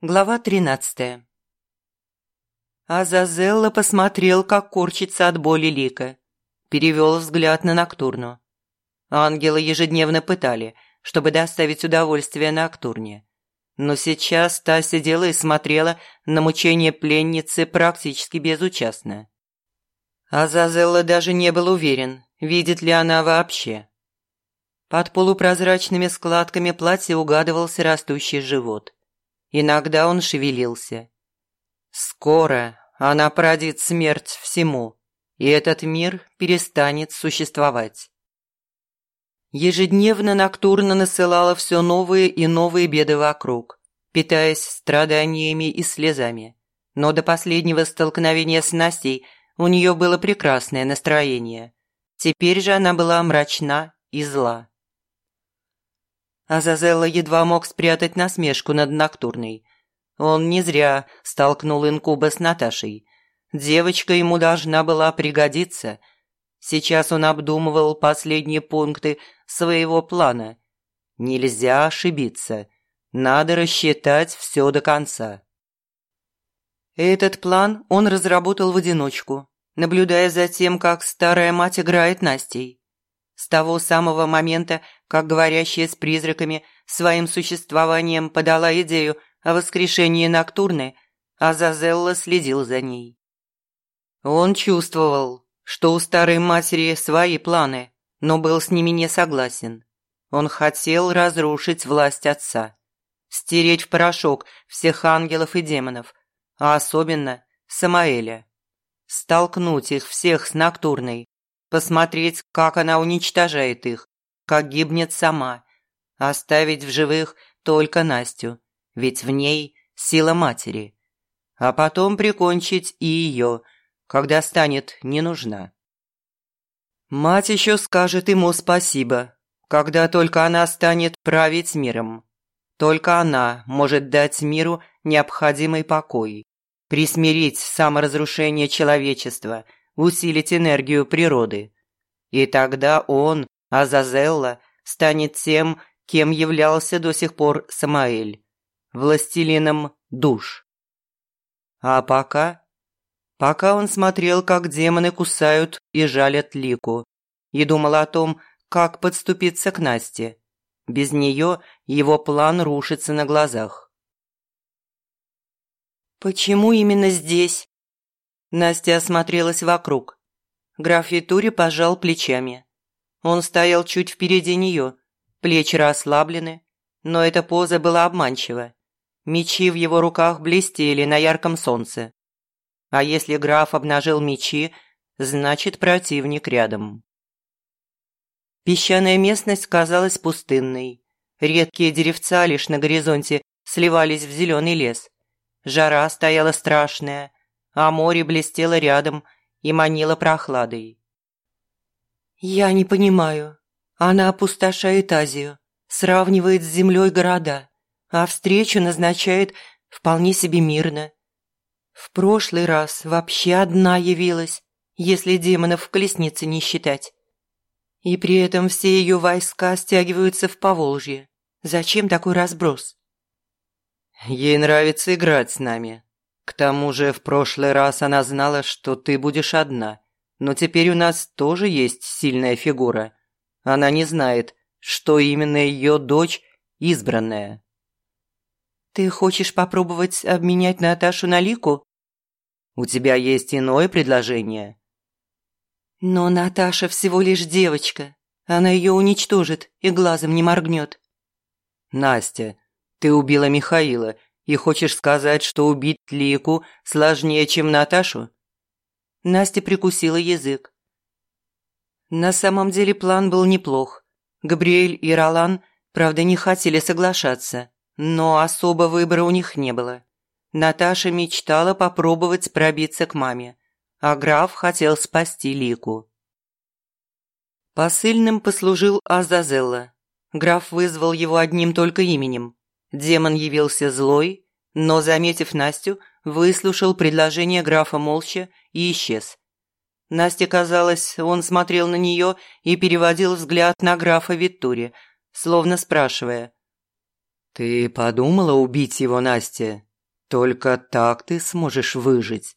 Глава тринадцатая Азазелла посмотрел, как корчится от боли Лика. Перевел взгляд на Ноктурну. Ангела ежедневно пытали, чтобы доставить удовольствие Ноктурне. Но сейчас та сидела и смотрела на мучение пленницы практически безучастно. Азазелла даже не был уверен, видит ли она вообще. Под полупрозрачными складками платья угадывался растущий живот. Иногда он шевелился. Скоро она породит смерть всему, и этот мир перестанет существовать. Ежедневно Ноктурна насылала все новые и новые беды вокруг, питаясь страданиями и слезами. Но до последнего столкновения с Настей у нее было прекрасное настроение. Теперь же она была мрачна и зла. Азазелла едва мог спрятать насмешку над Ноктурной – он не зря столкнул инкуба с Наташей. Девочка ему должна была пригодиться. Сейчас он обдумывал последние пункты своего плана. Нельзя ошибиться. Надо рассчитать все до конца. Этот план он разработал в одиночку, наблюдая за тем, как старая мать играет Настей. С того самого момента, как говорящая с призраками своим существованием подала идею о воскрешении Ноктурны, Азазелла следил за ней. Он чувствовал, что у старой матери свои планы, но был с ними не согласен. Он хотел разрушить власть отца, стереть в порошок всех ангелов и демонов, а особенно Самаэля. Столкнуть их всех с Ноктурной, посмотреть, как она уничтожает их, как гибнет сама, оставить в живых только Настю ведь в ней сила матери. А потом прикончить и ее, когда станет не нужна. Мать еще скажет ему спасибо, когда только она станет править миром. Только она может дать миру необходимый покой, присмирить саморазрушение человечества, усилить энергию природы. И тогда он, Азазелла, станет тем, кем являлся до сих пор Самаэль властелином душ. А пока... Пока он смотрел, как демоны кусают и жалят Лику, и думал о том, как подступиться к Насте. Без нее его план рушится на глазах. «Почему именно здесь?» Настя осмотрелась вокруг. Граф Витури пожал плечами. Он стоял чуть впереди нее, плечи расслаблены, но эта поза была обманчива. Мечи в его руках блестели на ярком солнце. А если граф обнажил мечи, значит противник рядом. Песчаная местность казалась пустынной. Редкие деревца лишь на горизонте сливались в зеленый лес. Жара стояла страшная, а море блестело рядом и манило прохладой. «Я не понимаю. Она опустошает Азию, сравнивает с землей города а встречу назначает вполне себе мирно. В прошлый раз вообще одна явилась, если демонов в колеснице не считать. И при этом все ее войска стягиваются в Поволжье. Зачем такой разброс? Ей нравится играть с нами. К тому же в прошлый раз она знала, что ты будешь одна. Но теперь у нас тоже есть сильная фигура. Она не знает, что именно ее дочь избранная. «Ты хочешь попробовать обменять Наташу на Лику?» «У тебя есть иное предложение?» «Но Наташа всего лишь девочка. Она ее уничтожит и глазом не моргнет». «Настя, ты убила Михаила и хочешь сказать, что убить Лику сложнее, чем Наташу?» Настя прикусила язык. На самом деле план был неплох. Габриэль и Ролан, правда, не хотели соглашаться. Но особо выбора у них не было. Наташа мечтала попробовать пробиться к маме, а граф хотел спасти Лику. Посыльным послужил Азазелла. Граф вызвал его одним только именем. Демон явился злой, но, заметив Настю, выслушал предложение графа молча и исчез. Насте казалось, он смотрел на нее и переводил взгляд на графа Виттури, словно спрашивая. «Ты подумала убить его, Настя? Только так ты сможешь выжить».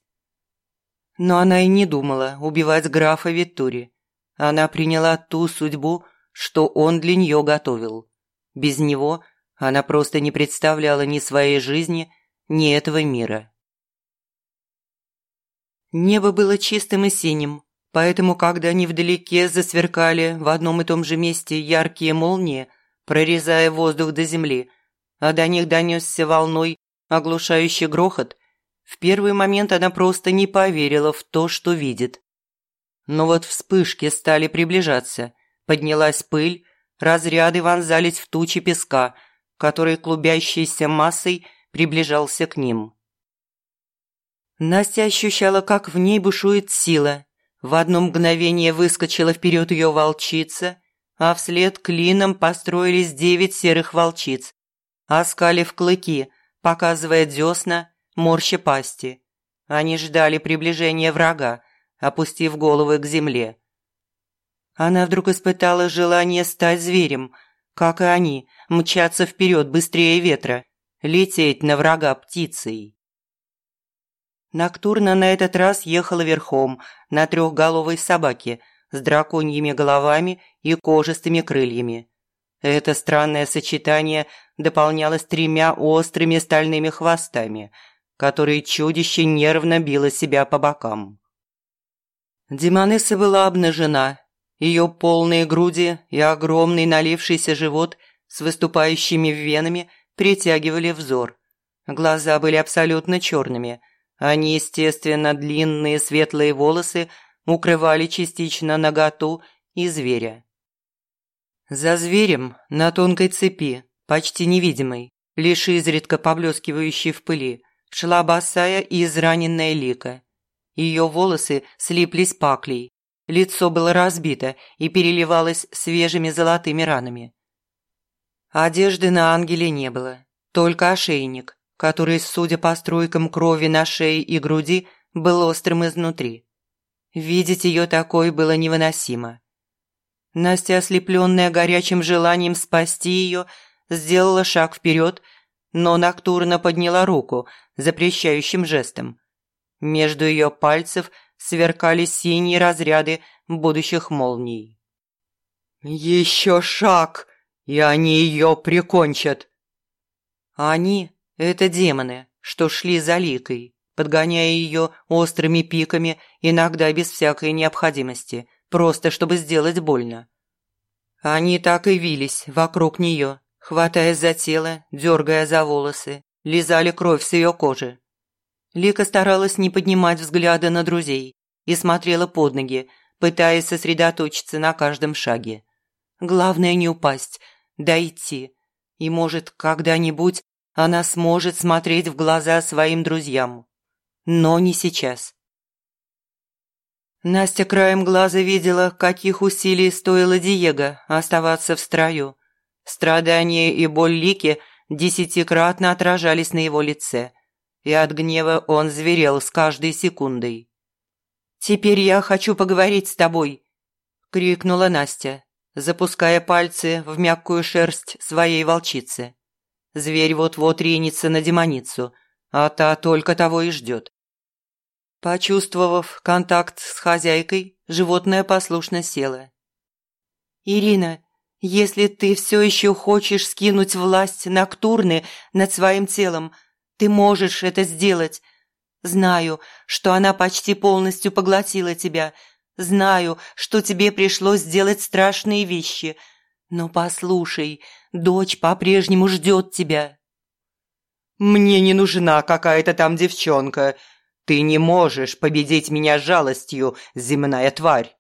Но она и не думала убивать графа Виттури. Она приняла ту судьбу, что он для нее готовил. Без него она просто не представляла ни своей жизни, ни этого мира. Небо было чистым и синим, поэтому, когда невдалеке засверкали в одном и том же месте яркие молнии, прорезая воздух до земли, а до них донесся волной оглушающий грохот, в первый момент она просто не поверила в то, что видит. Но вот вспышки стали приближаться, поднялась пыль, разряды вонзались в тучи песка, который клубящейся массой приближался к ним. Настя ощущала, как в ней бушует сила. В одно мгновение выскочила вперед ее волчица, а вслед клином построились девять серых волчиц, оскалив клыки, показывая десна, морща пасти. Они ждали приближения врага, опустив головы к земле. Она вдруг испытала желание стать зверем, как и они, мчаться вперед быстрее ветра, лететь на врага птицей. Ноктурна на этот раз ехала верхом на трехголовой собаке с драконьими головами и кожистыми крыльями. Это странное сочетание дополнялось тремя острыми стальными хвостами, которые чудище нервно било себя по бокам. Демонесса была обнажена. Ее полные груди и огромный налившийся живот с выступающими венами притягивали взор. Глаза были абсолютно черными – а неестественно длинные светлые волосы укрывали частично наготу и зверя. За зверем на тонкой цепи, почти невидимой, лишь изредка поблескивающей в пыли, шла босая и израненная лика. Ее волосы слиплись паклей, лицо было разбито и переливалось свежими золотыми ранами. Одежды на ангеле не было, только ошейник, который, судя по струйкам крови на шее и груди, был острым изнутри. Видеть ее такой было невыносимо. Настя, ослепленная горячим желанием спасти ее, сделала шаг вперед, но Ноктурна подняла руку запрещающим жестом. Между ее пальцев сверкали синие разряды будущих молний. «Еще шаг, и они ее прикончат!» Они это демоны, что шли за Ликой, подгоняя ее острыми пиками, иногда без всякой необходимости, просто чтобы сделать больно. Они так и вились вокруг нее, хватаясь за тело, дергая за волосы, лизали кровь с ее кожи. Лика старалась не поднимать взгляда на друзей и смотрела под ноги, пытаясь сосредоточиться на каждом шаге. Главное не упасть, дойти. И, может, когда-нибудь она сможет смотреть в глаза своим друзьям. Но не сейчас. Настя краем глаза видела, каких усилий стоило Диего оставаться в строю. Страдания и боль Лики десятикратно отражались на его лице, и от гнева он зверел с каждой секундой. «Теперь я хочу поговорить с тобой», – крикнула Настя, запуская пальцы в мягкую шерсть своей волчицы. Зверь вот-вот ринется на демоницу, а та только того и ждет. Почувствовав контакт с хозяйкой, животное послушно село. «Ирина, если ты все еще хочешь скинуть власть Ноктурны над своим телом, ты можешь это сделать. Знаю, что она почти полностью поглотила тебя. Знаю, что тебе пришлось сделать страшные вещи. Но послушай, Дочь по-прежнему ждет тебя». «Мне не нужна какая-то там девчонка. Ты не можешь победить меня жалостью, земная тварь».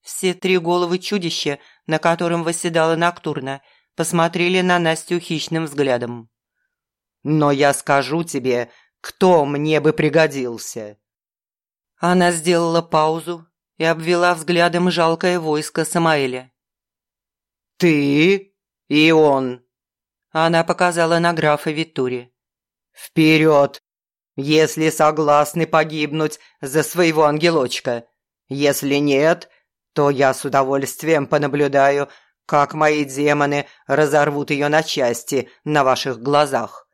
Все три головы чудища, на котором восседала Ноктурна, посмотрели на Настю хищным взглядом. «Но я скажу тебе, кто мне бы пригодился». Она сделала паузу и обвела взглядом жалкое войско Самаэля. «Ты?» «И он!» Она показала на графа Витури. Вперед! Если согласны погибнуть за своего ангелочка. Если нет, то я с удовольствием понаблюдаю, как мои демоны разорвут ее на части на ваших глазах».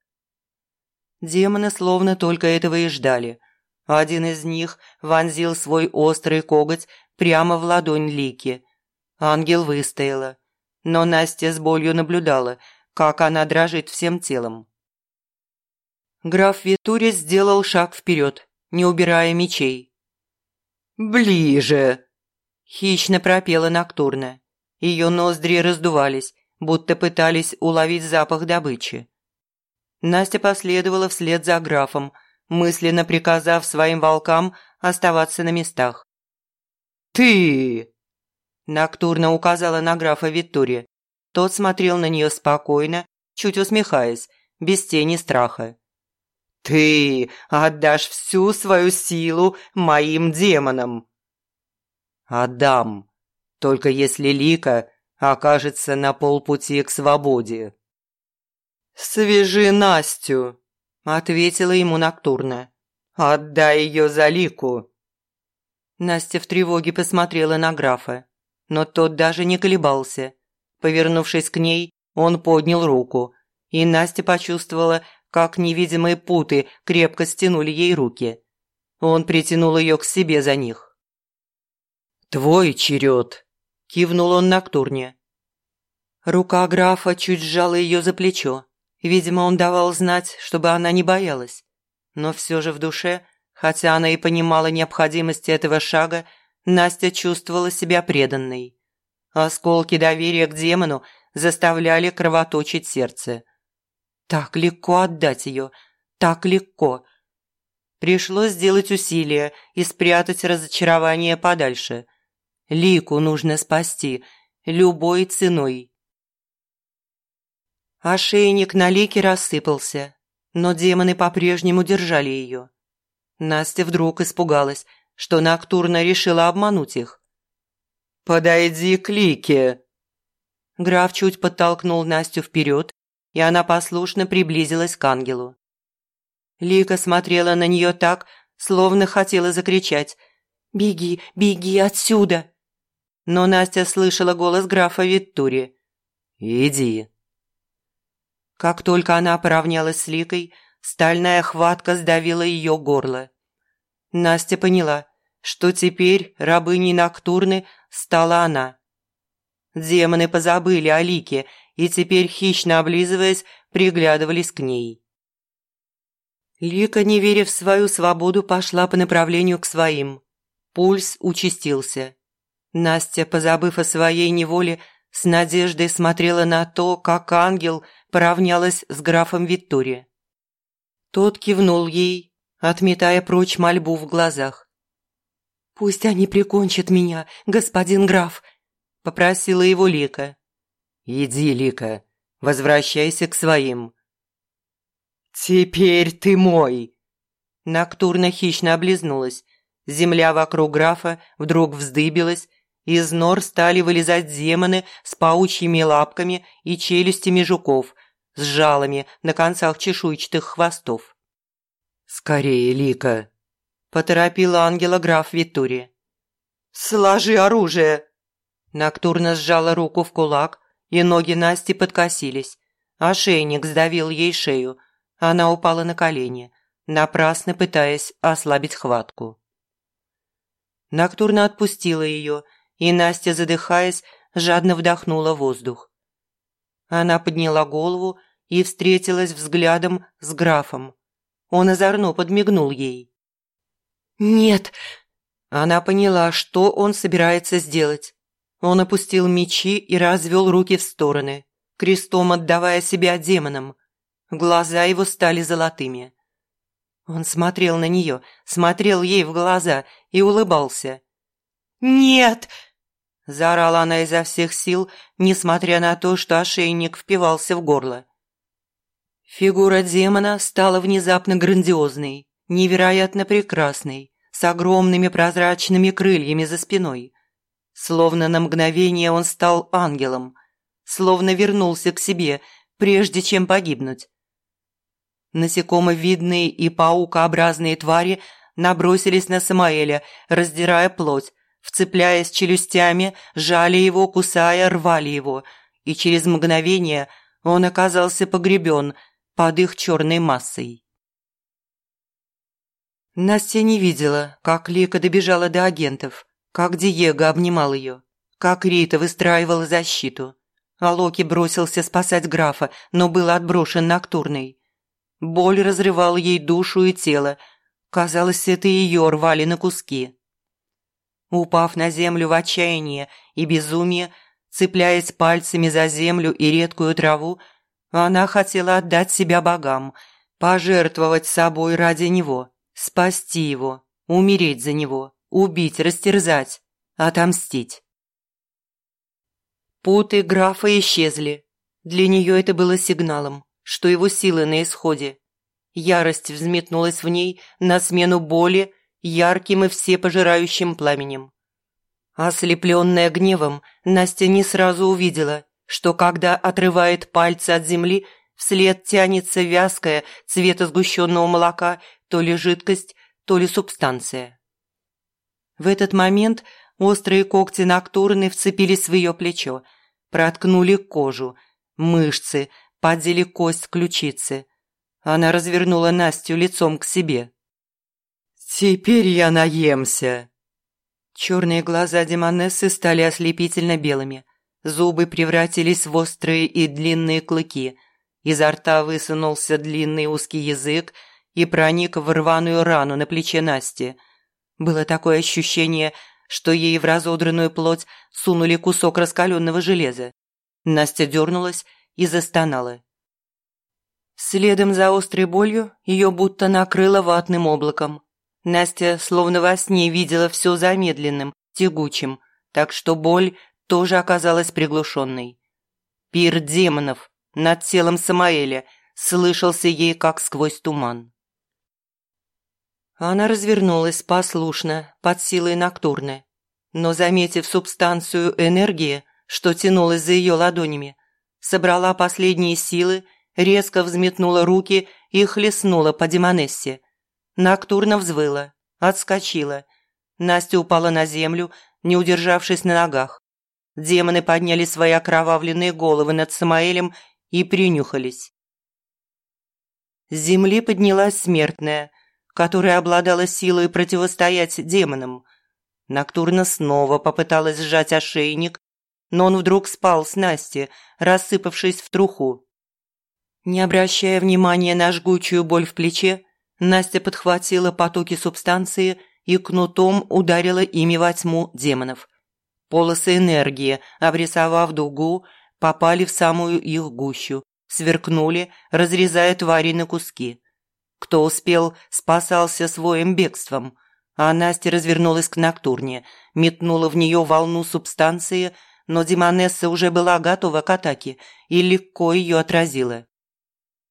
Демоны словно только этого и ждали. Один из них вонзил свой острый коготь прямо в ладонь Лики. Ангел выстояла, но Настя с болью наблюдала, как она дрожит всем телом. Граф Витури сделал шаг вперед, не убирая мечей. «Ближе!» – хищно пропела Ноктурна. Ее ноздри раздувались, будто пытались уловить запах добычи. Настя последовала вслед за графом, мысленно приказав своим волкам оставаться на местах. «Ты!» Ноктурна указала на графа Виттури. Тот смотрел на нее спокойно, чуть усмехаясь, без тени страха. «Ты отдашь всю свою силу моим демонам!» «Отдам, только если Лика окажется на полпути к свободе». «Свяжи Настю!» – ответила ему Ноктурна. «Отдай ее за Лику!» Настя в тревоге посмотрела на графа, но тот даже не колебался. Повернувшись к ней, он поднял руку, и Настя почувствовала, как невидимые путы крепко стянули ей руки. Он притянул ее к себе за них. «Твой черед!» – кивнул он Ноктурне. Рука графа чуть сжала ее за плечо. Видимо, он давал знать, чтобы она не боялась. Но все же в душе, хотя она и понимала необходимость этого шага, Настя чувствовала себя преданной. Осколки доверия к демону заставляли кровоточить сердце. Так легко отдать ее, так легко. Пришлось сделать усилие и спрятать разочарование подальше. Лику нужно спасти любой ценой. Ошейник на лике рассыпался, но демоны по-прежнему держали ее. Настя вдруг испугалась, что Ноктурна решила обмануть их. «Подойди к лике!» Граф чуть подтолкнул Настю вперед, и она послушно приблизилась к ангелу. Лика смотрела на нее так, словно хотела закричать «Беги, беги отсюда!» Но Настя слышала голос графа Виттури. «Иди!» Как только она поравнялась с Ликой, стальная хватка сдавила ее горло. Настя поняла, что теперь рабыней Ноктурны стала она. Демоны позабыли о Лике и теперь, хищно облизываясь, приглядывались к ней. Лика, не веря в свою свободу, пошла по направлению к своим. Пульс участился. Настя, позабыв о своей неволе, с надеждой смотрела на то, как ангел поравнялась с графом Виттори. Тот кивнул ей, отметая прочь мольбу в глазах. «Пусть они прикончат меня, господин граф», – попросила его Лика. «Иди, Лика, возвращайся к своим». «Теперь ты мой!» Ноктурна хищно облизнулась. Земля вокруг графа вдруг вздыбилась, из нор стали вылезать демоны с паучьими лапками и челюстями жуков, с жалами на концах чешуйчатых хвостов. «Скорее, Лика!» – поторопил ангела граф Витури. «Сложи оружие!» Ноктурно сжала руку в кулак, и ноги Насти подкосились. Ошейник сдавил ей шею. Она упала на колени, напрасно пытаясь ослабить хватку. Ноктурно отпустила ее, и Настя, задыхаясь, жадно вдохнула воздух. Она подняла голову и встретилась взглядом с графом. Он озорно подмигнул ей. «Нет!» Она поняла, что он собирается сделать. Он опустил мечи и развел руки в стороны, крестом отдавая себя демонам. Глаза его стали золотыми. Он смотрел на нее, смотрел ей в глаза и улыбался. «Нет!» Заорала она изо всех сил, несмотря на то, что ошейник впивался в горло. Фигура демона стала внезапно грандиозной, невероятно прекрасной, с огромными прозрачными крыльями за спиной. Словно на мгновение он стал ангелом, словно вернулся к себе, прежде чем погибнуть. Насекомовидные и паукообразные твари набросились на Самаэля, раздирая плоть, вцепляясь челюстями, жали его, кусая, рвали его, и через мгновение он оказался погребен под их черной массой. Настя не видела, как Лика добежала до агентов, как Диего обнимал ее, как Рита выстраивала защиту. А Локи бросился спасать графа, но был отброшен Ноктурной. Боль разрывала ей душу и тело. Казалось, это ее рвали на куски. Упав на землю в отчаянии и безумии, цепляясь пальцами за землю и редкую траву, она хотела отдать себя богам, пожертвовать собой ради него, спасти его, умереть за него, убить, растерзать, отомстить. Путы графа исчезли. Для нее это было сигналом что его силы на исходе. Ярость взметнулась в ней на смену боли ярким и всепожирающим пламенем. Ослепленная гневом, Настя не сразу увидела, что когда отрывает пальцы от земли, вслед тянется вязкая цвета сгущенного молока то ли жидкость, то ли субстанция. В этот момент острые когти Ноктурны вцепились в ее плечо, проткнули кожу, мышцы, поддели кость ключицы. Она развернула Настю лицом к себе. «Теперь я наемся!» Черные глаза Демонессы стали ослепительно белыми. Зубы превратились в острые и длинные клыки. Изо рта высунулся длинный узкий язык и проник в рваную рану на плече Насти. Было такое ощущение, что ей в разодранную плоть сунули кусок раскаленного железа. Настя дернулась и застонала. Следом за острой болью ее будто накрыло ватным облаком. Настя словно во сне видела все замедленным, тягучим, так что боль тоже оказалась приглушенной. Пир демонов над телом Самаэля слышался ей как сквозь туман. Она развернулась послушно, под силой Ноктурны, но, заметив субстанцию энергии, что тянулась за ее ладонями, собрала последние силы, резко взметнула руки и хлестнула по Демонессе. Ноктурно взвыла, отскочила. Настя упала на землю, не удержавшись на ногах. Демоны подняли свои окровавленные головы над Самаэлем и принюхались. С земли поднялась смертная, которая обладала силой противостоять демонам. Ноктурна снова попыталась сжать ошейник, но он вдруг спал с Настей, рассыпавшись в труху. Не обращая внимания на жгучую боль в плече, Настя подхватила потоки субстанции и кнутом ударила ими во тьму демонов. Полосы энергии, обрисовав дугу, попали в самую их гущу, сверкнули, разрезая твари на куски. Кто успел, спасался своим бегством, а Настя развернулась к Ноктурне, метнула в нее волну субстанции – но Демонесса уже была готова к атаке и легко ее отразила.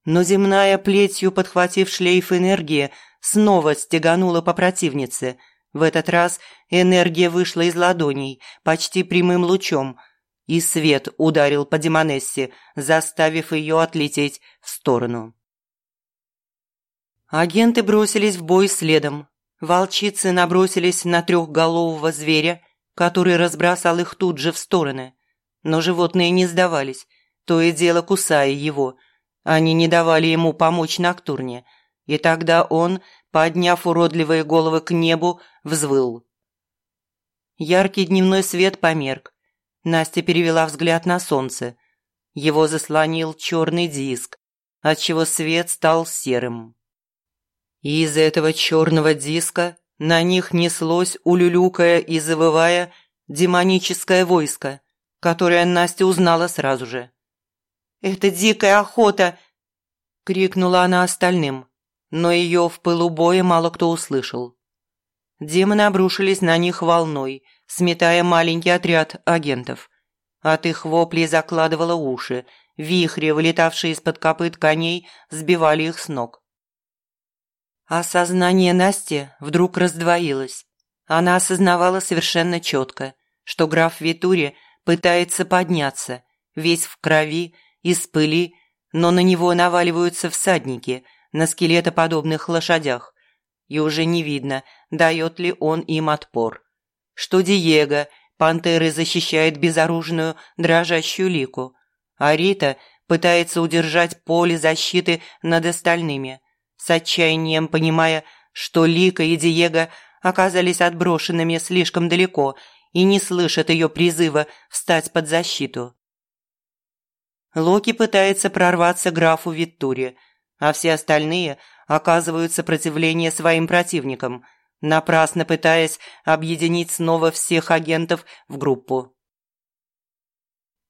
Но земная плетью, подхватив шлейф энергии, снова стеганула по противнице. В этот раз энергия вышла из ладоней, почти прямым лучом, и свет ударил по Демонессе, заставив ее отлететь в сторону. Агенты бросились в бой следом. Волчицы набросились на трехголового зверя – который разбросал их тут же в стороны. Но животные не сдавались, то и дело кусая его. Они не давали ему помочь Ноктурне, и тогда он, подняв уродливые головы к небу, взвыл. Яркий дневной свет померк. Настя перевела взгляд на солнце. Его заслонил черный диск, отчего свет стал серым. И из этого черного диска на них неслось, улюлюкая и завывая, демоническое войско, которое Настя узнала сразу же. «Это дикая охота!» – крикнула она остальным, но ее в пылу боя мало кто услышал. Демоны обрушились на них волной, сметая маленький отряд агентов. От их воплей закладывало уши, вихри, вылетавшие из-под копыт коней, сбивали их с ног. Осознание Насти вдруг раздвоилось. Она осознавала совершенно четко, что граф Витури пытается подняться, весь в крови, из пыли, но на него наваливаются всадники, на скелетоподобных лошадях. И уже не видно, дает ли он им отпор. Что Диего пантеры защищает безоружную дрожащую лику, а Рита пытается удержать поле защиты над остальными, с отчаянием понимая, что Лика и Диего оказались отброшенными слишком далеко и не слышат ее призыва встать под защиту. Локи пытается прорваться графу Виттуре, а все остальные оказывают сопротивление своим противникам, напрасно пытаясь объединить снова всех агентов в группу.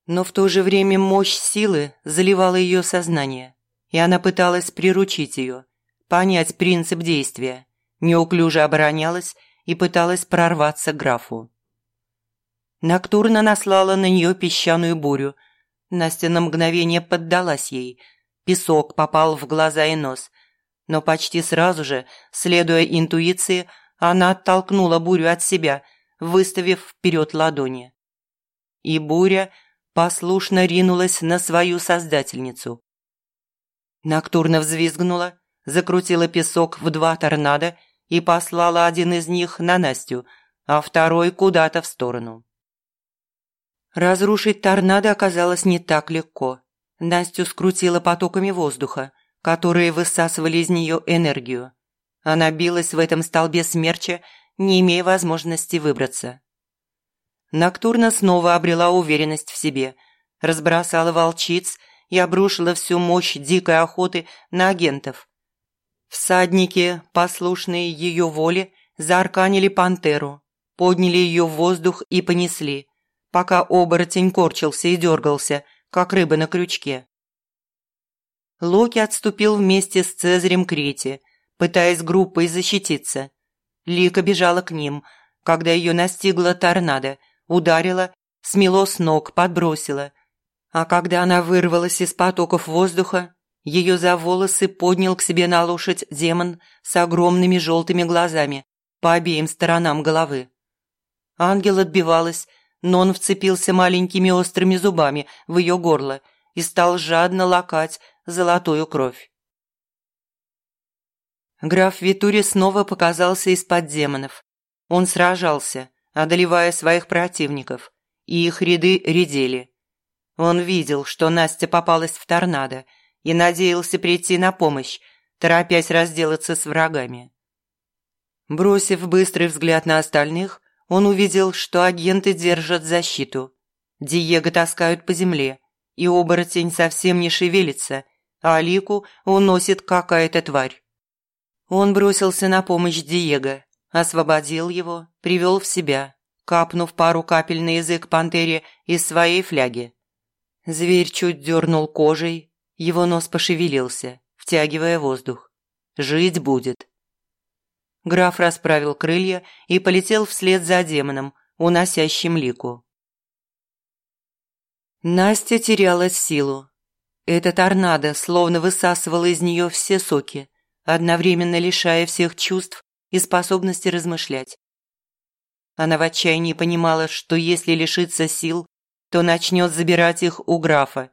Но в то же время мощь силы заливала ее сознание, и она пыталась приручить ее, понять принцип действия, неуклюже оборонялась и пыталась прорваться к графу. Ноктурна наслала на нее песчаную бурю. Настя на мгновение поддалась ей. Песок попал в глаза и нос. Но почти сразу же, следуя интуиции, она оттолкнула бурю от себя, выставив вперед ладони. И буря послушно ринулась на свою создательницу. Ноктурна взвизгнула, закрутила песок в два торнадо и послала один из них на Настю, а второй куда-то в сторону. Разрушить торнадо оказалось не так легко. Настю скрутило потоками воздуха, которые высасывали из нее энергию. Она билась в этом столбе смерча, не имея возможности выбраться. Ноктурна снова обрела уверенность в себе, разбросала волчиц и обрушила всю мощь дикой охоты на агентов. Всадники, послушные ее воле, заарканили пантеру, подняли ее в воздух и понесли – пока оборотень корчился и дергался, как рыба на крючке. Локи отступил вместе с Цезарем к Рете, пытаясь группой защититься. Лика бежала к ним, когда ее настигла торнадо, ударила, смело с ног, подбросила. А когда она вырвалась из потоков воздуха, ее за волосы поднял к себе на лошадь демон с огромными желтыми глазами по обеим сторонам головы. Ангел отбивалась, но он вцепился маленькими острыми зубами в ее горло и стал жадно лакать золотую кровь. Граф Витури снова показался из-под демонов. Он сражался, одолевая своих противников, и их ряды редели. Он видел, что Настя попалась в торнадо и надеялся прийти на помощь, торопясь разделаться с врагами. Бросив быстрый взгляд на остальных, он увидел, что агенты держат защиту. Диего таскают по земле, и оборотень совсем не шевелится, а Алику уносит какая-то тварь. Он бросился на помощь Диего, освободил его, привел в себя, капнув пару капель на язык пантере из своей фляги. Зверь чуть дернул кожей, его нос пошевелился, втягивая воздух. «Жить будет». Граф расправил крылья и полетел вслед за демоном, уносящим лику. Настя теряла силу. Эта торнадо словно высасывала из нее все соки, одновременно лишая всех чувств и способности размышлять. Она в отчаянии понимала, что если лишиться сил, то начнет забирать их у графа,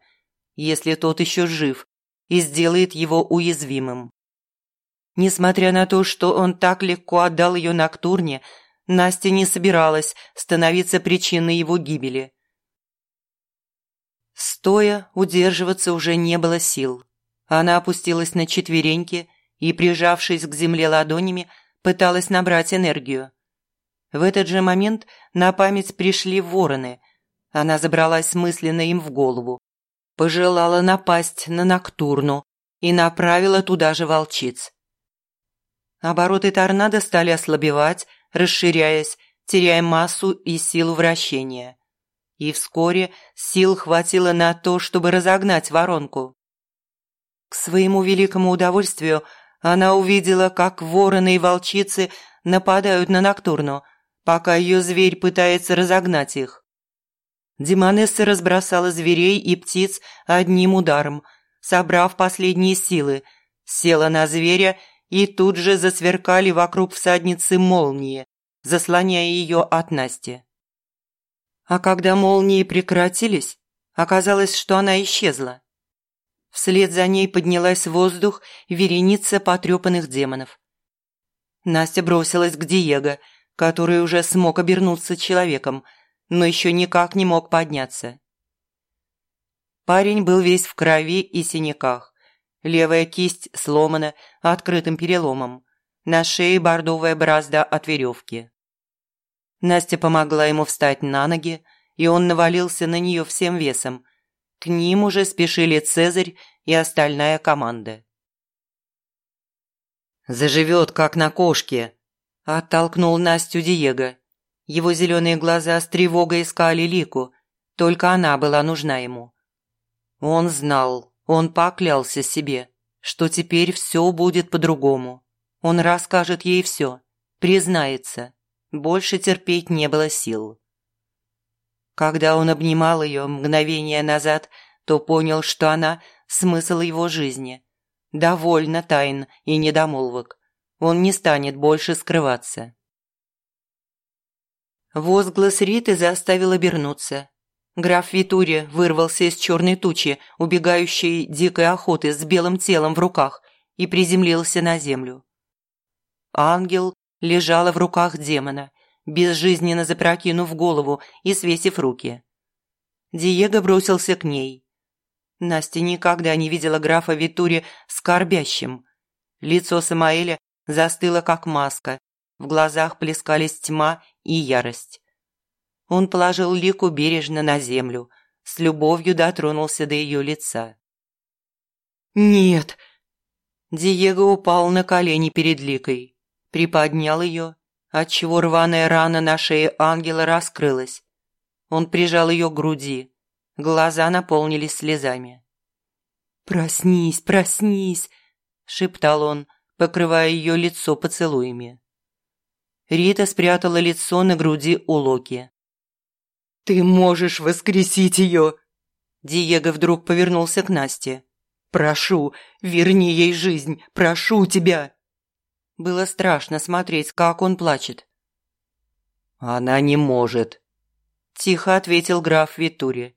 если тот еще жив, и сделает его уязвимым. Несмотря на то, что он так легко отдал ее Ноктурне, Настя не собиралась становиться причиной его гибели. Стоя, удерживаться уже не было сил. Она опустилась на четвереньки и, прижавшись к земле ладонями, пыталась набрать энергию. В этот же момент на память пришли вороны. Она забралась мысленно им в голову. Пожелала напасть на Ноктурну и направила туда же волчиц. Обороты торнадо стали ослабевать, расширяясь, теряя массу и силу вращения. И вскоре сил хватило на то, чтобы разогнать воронку. К своему великому удовольствию она увидела, как вороны и волчицы нападают на Ноктурну, пока ее зверь пытается разогнать их. Демонесса разбросала зверей и птиц одним ударом, собрав последние силы, села на зверя тут же засверкали вокруг всадницы молнии, заслоняя ее от Насти. А когда молнии прекратились, оказалось, что она исчезла. Вслед за ней поднялась в воздух вереница потрепанных демонов. Настя бросилась к Диего, который уже смог обернуться человеком, но еще никак не мог подняться. Парень был весь в крови и синяках. Левая кисть сломана открытым переломом. На шее бордовая борозда от веревки. Настя помогла ему встать на ноги, и он навалился на нее всем весом. К ним уже спешили Цезарь и остальная команда. «Заживет, как на кошке», – оттолкнул Настю Диего. Его зеленые глаза с тревогой искали Лику, только она была нужна ему. Он знал, он поклялся себе, что теперь все будет по-другому. Он расскажет ей все, признается. Больше терпеть не было сил. Когда он обнимал ее мгновение назад, то понял, что она – смысл его жизни. Довольно тайн и недомолвок. Он не станет больше скрываться. Возглас Риты заставил обернуться. Граф Витури вырвался из черной тучи, убегающей дикой охоты с белым телом в руках, и приземлился на землю. Ангел лежала в руках демона, безжизненно запрокинув голову и свесив руки. Диего бросился к ней. Настя никогда не видела графа Витури скорбящим. Лицо Самаэля застыло, как маска, в глазах плескались тьма и ярость. Он положил Лику бережно на землю, с любовью дотронулся до ее лица. «Нет!» Диего упал на колени перед Ликой приподнял ее, отчего рваная рана на шее ангела раскрылась. Он прижал ее к груди. Глаза наполнились слезами. «Проснись, проснись!» – шептал он, покрывая ее лицо поцелуями. Рита спрятала лицо на груди у Локи. «Ты можешь воскресить ее!» Диего вдруг повернулся к Насте. «Прошу, верни ей жизнь, прошу тебя!» Было страшно смотреть, как он плачет. «Она не может», – тихо ответил граф Витури.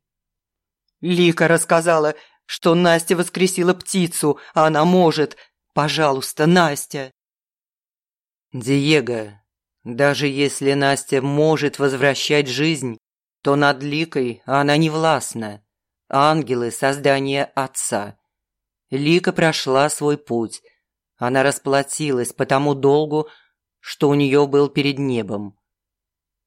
«Лика рассказала, что Настя воскресила птицу, а она может. Пожалуйста, Настя!» «Диего, даже если Настя может возвращать жизнь, то над Ликой она не властна. Ангелы – создание Отца. Лика прошла свой путь, она расплатилась по тому долгу, что у нее был перед небом.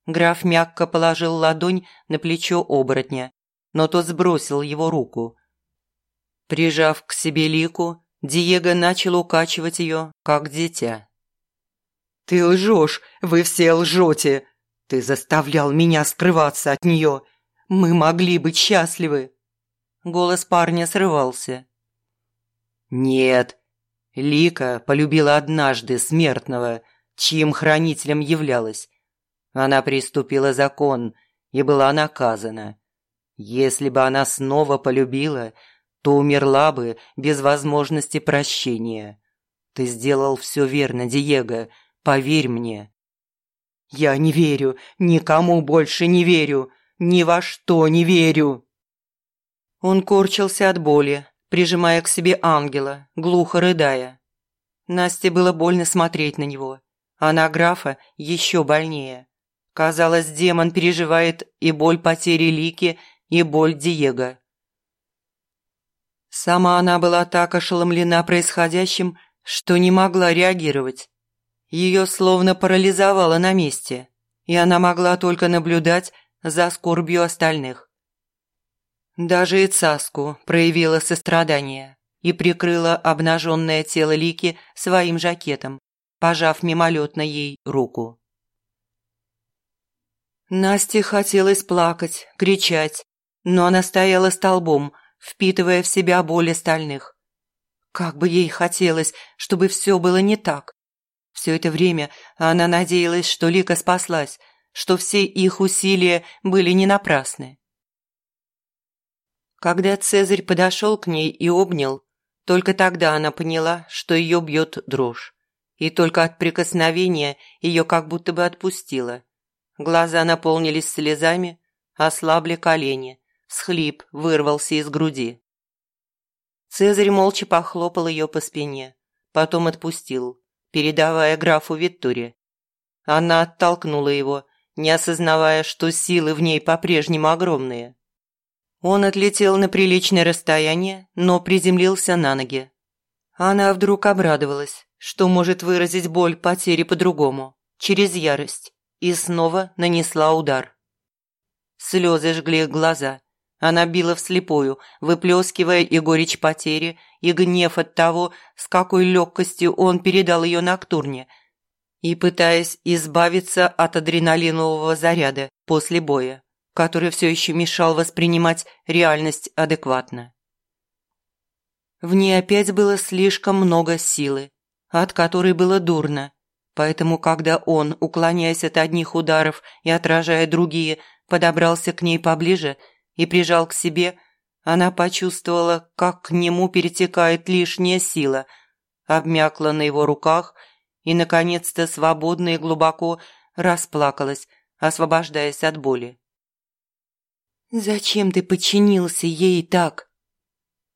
Граф мягко положил ладонь на плечо оборотня, но тот сбросил его руку. Прижав к себе лику, Диего начал укачивать ее, как дитя. «Ты лжешь! Вы все лжете! Ты заставлял меня скрываться от нее! Мы могли быть счастливы!» Голос парня срывался. «Нет, Лика полюбила однажды смертного, чьим хранителем являлась. Она приступила закон и была наказана. Если бы она снова полюбила, то умерла бы без возможности прощения. Ты сделал все верно, Диего, поверь мне. Я не верю, никому больше не верю, ни во что не верю. Он корчился от боли, прижимая к себе ангела, глухо рыдая. Насте было больно смотреть на него, а на графа еще больнее. Казалось, демон переживает и боль потери Лики, и боль Диего. Сама она была так ошеломлена происходящим, что не могла реагировать. Ее словно парализовало на месте, и она могла только наблюдать за скорбью остальных. Даже и Цаску проявила сострадание и прикрыла обнаженное тело Лики своим жакетом, пожав мимолетно ей руку. Насте хотелось плакать, кричать, но она стояла столбом, впитывая в себя боль остальных. Как бы ей хотелось, чтобы все было не так. Все это время она надеялась, что Лика спаслась, что все их усилия были не напрасны. Когда Цезарь подошел к ней и обнял, только тогда она поняла, что ее бьет дрожь. И только от прикосновения ее как будто бы отпустило. Глаза наполнились слезами, ослабли колени, схлип вырвался из груди. Цезарь молча похлопал ее по спине, потом отпустил, передавая графу Викторе. Она оттолкнула его, не осознавая, что силы в ней по-прежнему огромные. Он отлетел на приличное расстояние, но приземлился на ноги. Она вдруг обрадовалась, что может выразить боль потери по-другому, через ярость, и снова нанесла удар. Слезы жгли глаза. Она била вслепую, выплескивая и горечь потери, и гнев от того, с какой легкостью он передал ее Ноктурне, и пытаясь избавиться от адреналинового заряда после боя, который все еще мешал воспринимать реальность адекватно. В ней опять было слишком много силы, от которой было дурно, поэтому когда он, уклоняясь от одних ударов и отражая другие, подобрался к ней поближе и прижал к себе, она почувствовала, как к нему перетекает лишняя сила, обмякла на его руках и, наконец-то, свободно и глубоко расплакалась, освобождаясь от боли. «Зачем ты подчинился ей так?»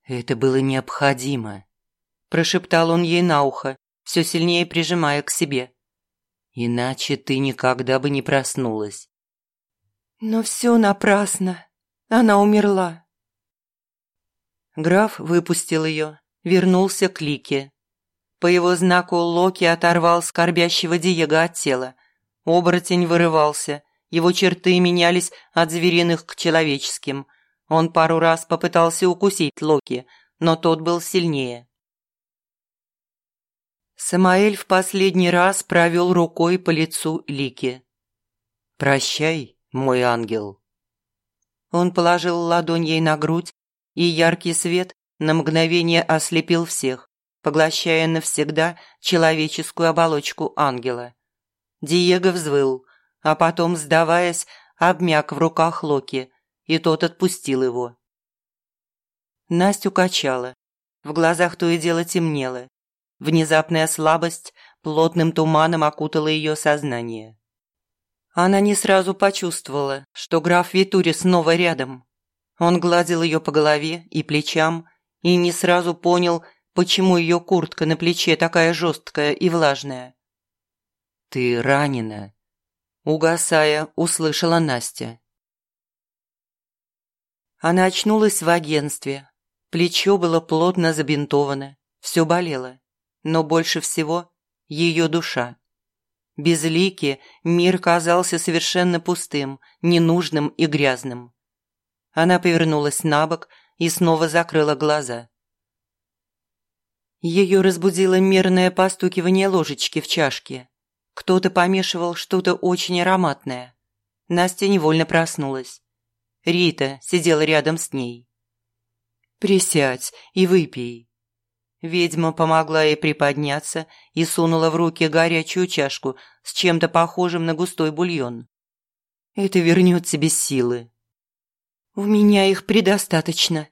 «Это было необходимо», – прошептал он ей на ухо, все сильнее прижимая к себе. «Иначе ты никогда бы не проснулась». Но все напрасно. Она умерла. Граф выпустил ее, вернулся к Лике. По его знаку Локи оторвал скорбящего Диего от тела. Оборотень вырывался, его черты менялись от звериных к человеческим. Он пару раз попытался укусить Локи, но тот был сильнее. Самаэль в последний раз провел рукой по лицу Лики. «Прощай, мой ангел». Он положил ладонь ей на грудь, и яркий свет на мгновение ослепил всех, поглощая навсегда человеческую оболочку ангела. Диего взвыл, а потом, сдаваясь, обмяк в руках Локи, и тот отпустил его. Настю качала, в глазах то и дело темнело. Внезапная слабость плотным туманом окутала ее сознание. Она не сразу почувствовала, что граф Витури снова рядом. Он гладил ее по голове и плечам и не сразу понял, почему ее куртка на плече такая жесткая и влажная. «Ты ранена», – угасая, услышала Настя. Она очнулась в агентстве. Плечо было плотно забинтовано, все болело. Но больше всего ее душа. Без Лики мир казался совершенно пустым, ненужным и грязным. Она повернулась на бок и снова закрыла глаза. Ее разбудило мерное постукивание ложечки в чашке. Кто-то помешивал что-то очень ароматное. Настя невольно проснулась. Рита сидела рядом с ней. «Присядь и выпей», Ведьма помогла ей приподняться и сунула в руки горячую чашку с чем-то похожим на густой бульон. «Это вернет тебе силы». «У меня их предостаточно».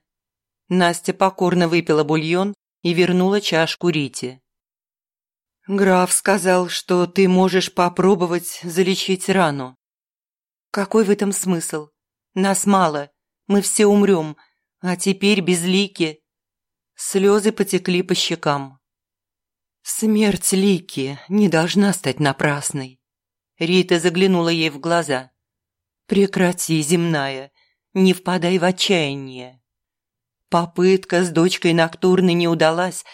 Настя покорно выпила бульон и вернула чашку Рите. «Граф сказал, что ты можешь попробовать залечить рану». «Какой в этом смысл? Нас мало, мы все умрем, а теперь безлики Слезы потекли по щекам. «Смерть Лики не должна стать напрасной». Рита заглянула ей в глаза. «Прекрати, земная, не впадай в отчаяние». Попытка с дочкой Ноктурны не удалась,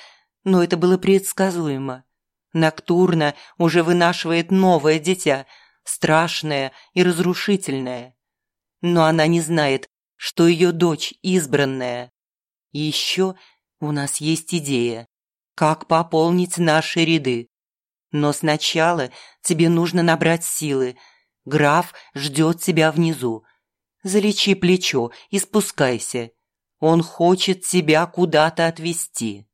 но это было предсказуемо. Ноктурна уже вынашивает новое дитя, страшное и разрушительное. Но она не знает, что ее дочь избранная. И еще у нас есть идея, как пополнить наши ряды. Но сначала тебе нужно набрать силы. Граф ждет тебя внизу. Залечи плечо и спускайся. Он хочет тебя куда-то отвезти.